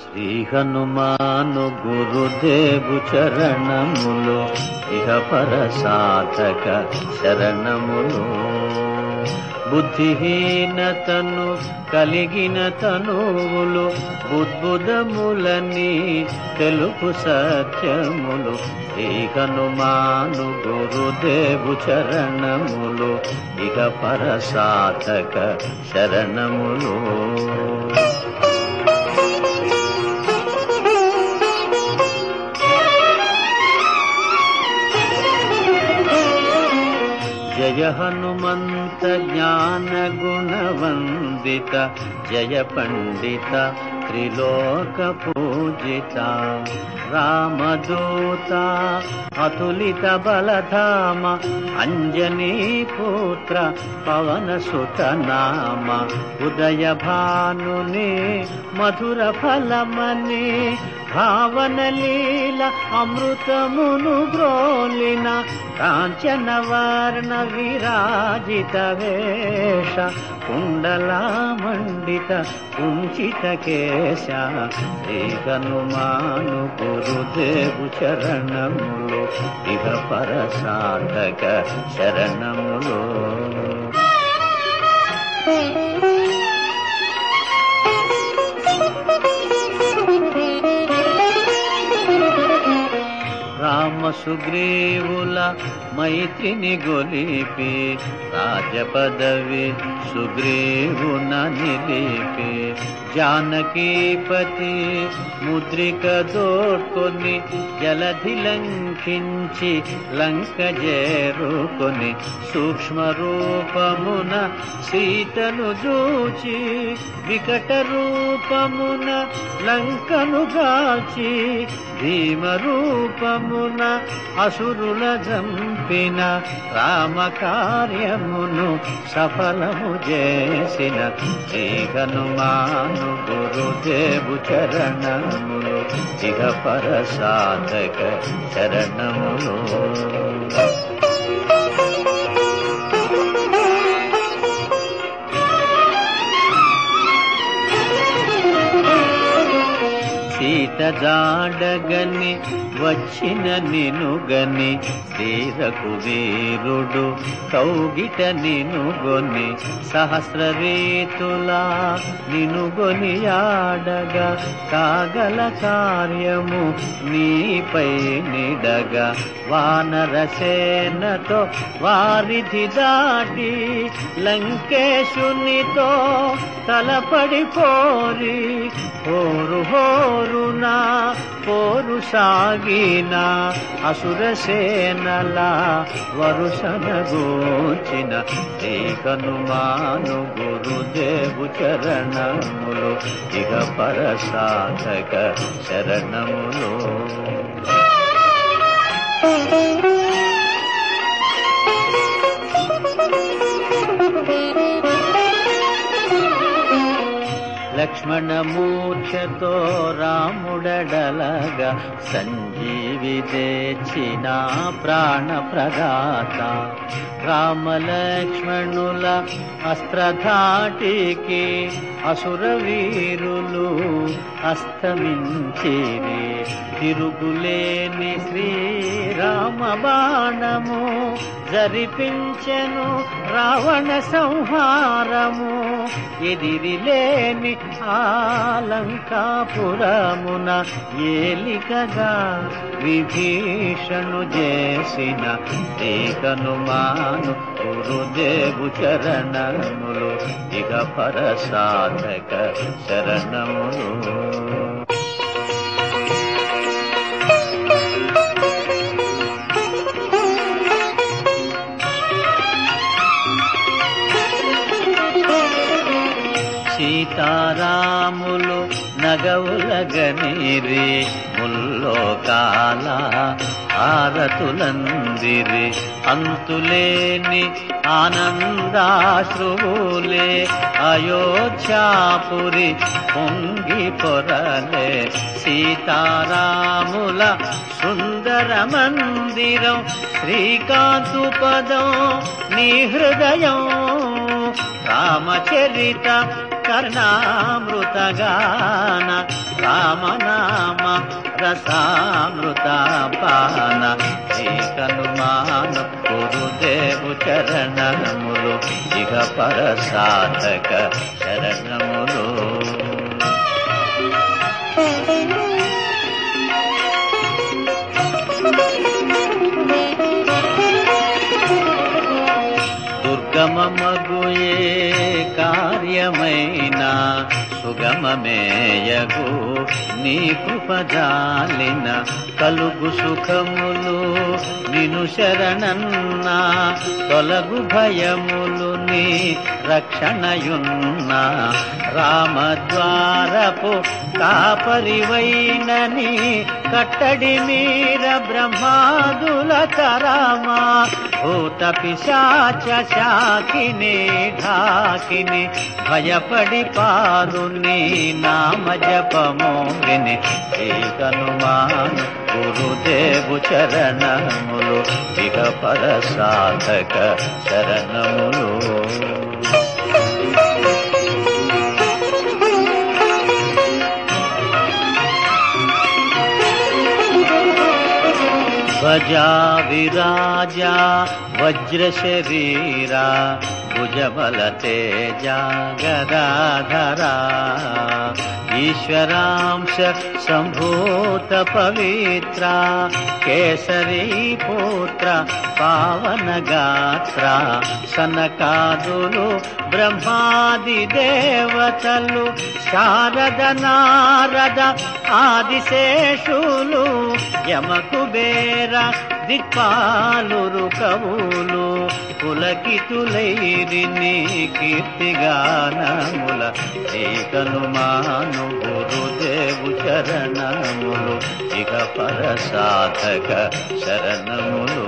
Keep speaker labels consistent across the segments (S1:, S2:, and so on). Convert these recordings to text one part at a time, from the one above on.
S1: శ్రీ హనుమాను గురుదేవు చరణములు ఇహ పర సాధక శరణములు బుద్ధిహీనతను కలిగిన తనువులు బుద్భుదములని తెలుపు సత్యములు శ్రీ హనుమాను గురుదేవు చరణములు ఇక పరసాధక శరణములు. జయ హనుమంత ज्ञान గుణవందిత జయ పండిత త్రిలోక పూజిత రామదూత అతులిత బలధామ అంజనీ పుత్ర పవన సుత నామ ఉదయ భానుని మధుర ఫలమని భావన లీల అమృతమును గ్రోలిన కాంచన వర్ణ విరాజిత వేష కుండలా మండిత కుంచిత కేశ శ్రీ హనుమాను గురుదేవు చరణములు ఇహ పర సాధక శరణములు రామ సుగ్రీవుల మైత్రిని గొలిపి రాజపదవి సుగ్రీవున నిలిపి. జానకీపతి ముద్రిక దోడ్కొని జలధి లంఘించి లంక చేరుకొని సూక్ష్మ రూపమున సీతను చూచి వికట రూపమున లంకను కాచి భీమ రూపమున అసురుల జంపిన రామ కార్యమును సఫలము చేసిన శ్రీ హనుమాను గురుదేవు చరణములు ఇహ పర సాధక చరణములు. సీత జాడగని వచ్చిన నినుగని తీరకు వీరుడు కౌగిట నినుగొని సహస్ర రీతులా నినుగొని ఆడగా కాగల కార్యము నీపై నిడగా. వానర సేనతో వారిధి దాటి లంకేశునితో తలపడిపోరి హోరు హోరునా పోరు సాగ అసుర సేనల వరుసన గోచిన శ్రీ గురుదేవు చరణములు ఇక పర సాధక Thank you. మూర్ఛతో రాముడడలగా సంజీవి తెచ్చిన ప్రాణ ప్రదాత రామలక్ష్మణుల అస్త్రధాటికి అసురవీరులు అస్తమించిరి. తిరుగులేని శ్రీరామ బాణము జరిపించెను రావణ సంహారము. ఎదిరిలేని ఆలంకాపురమున ఏలికగా విభీషణు చేసిన ఏకనుమాను గురుదేవు చరణములు ఇక పర సాధక శరణములు. సీతారాములు నగ గౌలగనిరి ముల్లోకాల ఆరతులందిరి అంతులేని ఆనందాశ్రువులే అయోధ్యాపురి పొంగి పొరలే సీతారాముల సుందర మందిరం శ్రీకాంతు పదం నీ హృదయం రామచరిత కర్ణామృతగాన రామనామ రసామృత పాన శ్రీకనుమాను గురుదేవు చరణములు ఇక పరసాధక శరణములు సుగమమేయగు నీ కృపజాలిన కలుగు సుఖములు నిను శరణన్నా తొలగు భయములు నీ రక్షణయున్నా రామద్వారపు కాపరివైనని కట్టడి మీర బ్రహ్మాదుల తరమా భూత పిశాచ శాకిని ఢాకిని భయపడి పారు నీ నామ జపము విని ఏకనుమాను గురుదేవు చరణములు ఇక పర సాధక శరణములు भजा विराजा वज्रशरीरा भुजबलतेजा गदाधरा। తేజ గదాధరా ఈశ్వరాంశ సంభూత పవిత్ర కేసరీ పుత్ర పావన గాత్ర సనకాదులు బ్రహ్మాది దేవతలు శారద నారద ఆదిశేషులు యమకు బేర దిక్పాలురు కవులు పులకితులైరి నీ కీర్తిగానముల ఏకనుమాను గురుదేవు శరణములు ఇక పర సాధక శరణములు.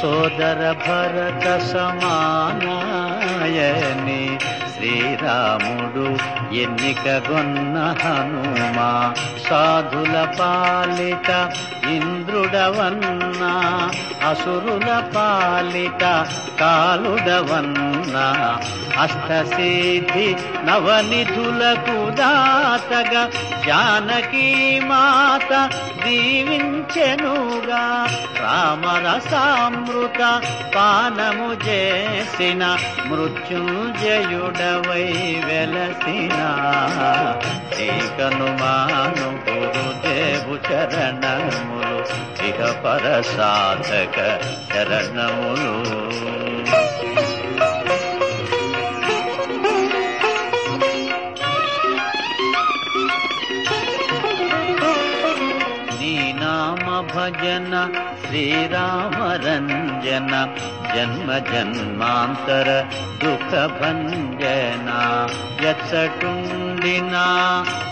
S1: సోదర భరత సమానాయని శ్రీరాముడు ఎన్నికగొన్న హనుమా సాధుల పాలిట ఇంద్రుడవన్నా అసురుల పాలిట కాలుడవన్నా. అష్టసిద్ధి నవనిధులకు దాతగా జానకీ మాత దీవించెనుగా రామరసామృత పానము వెలసిన మృత్యుంజయుడవై వెలసిన. ఏకనుమాను గురుదేవు చరణములు ఇక పర సాధక చరణములు. భజన శ్రీరామ రంజన జన్మ జన్మాంతర దుఃఖ భంజన ఎచ్చటుండినా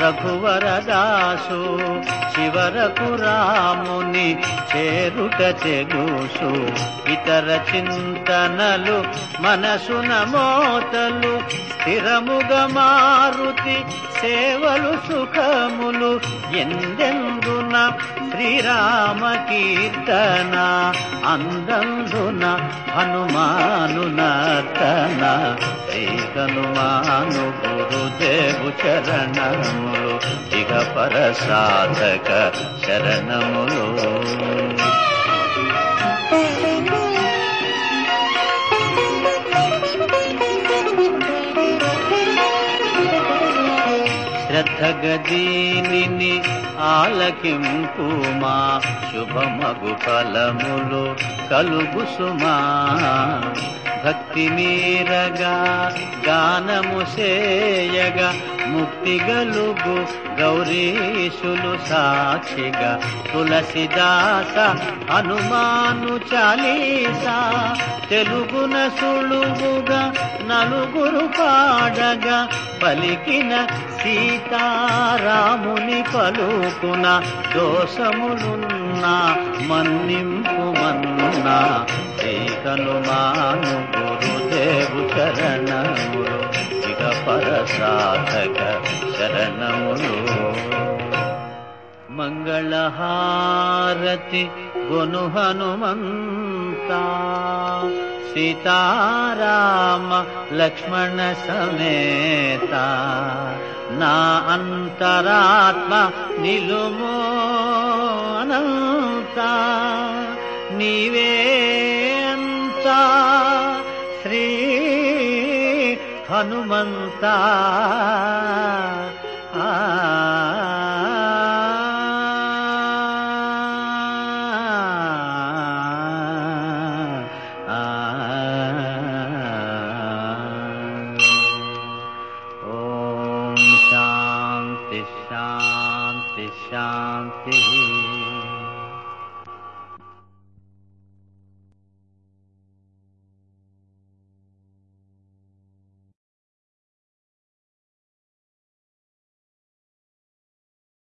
S1: రఘువరదాసు చివరకు రాముని చేరుట చెగుసు ఇతర చింతనలు మనసున మోతలు స్థిరముగ మారుతి సేవలు సుఖములు ఎందెందున శ్రీరామ కీర్తన అందందున హనుమాను నర్తన హనుమాను గురుదేవు చరణములు ఇక పర సాధక శరణములు శ్రద్ధగదీని ఆలకింపు మా శుభమగు ఫలములు కలుగు సుమా. భక్తి మీరగా గానము సేయగా ముక్తి గలుగు గౌరీశులు సాక్షిగా తులసిదాస హనుమాను చాలీసా. తెలుగున సులువుగా నలుగురు పాడగా పలికిన సీతారాముని పలుకున దోషములున్నా మన్నింపు మన్నా సీతను గురుదేవు చరణములు परसाधक शरणमुलो मङ्गलहारति गुनु हनुमन्ता। सीताराम लक्ष्मण समेता। ना अन्तरात्मा निलुमो अनन्ता। निवे हनुमन्ता। ॐ शान्ति शान्ति शान्तिः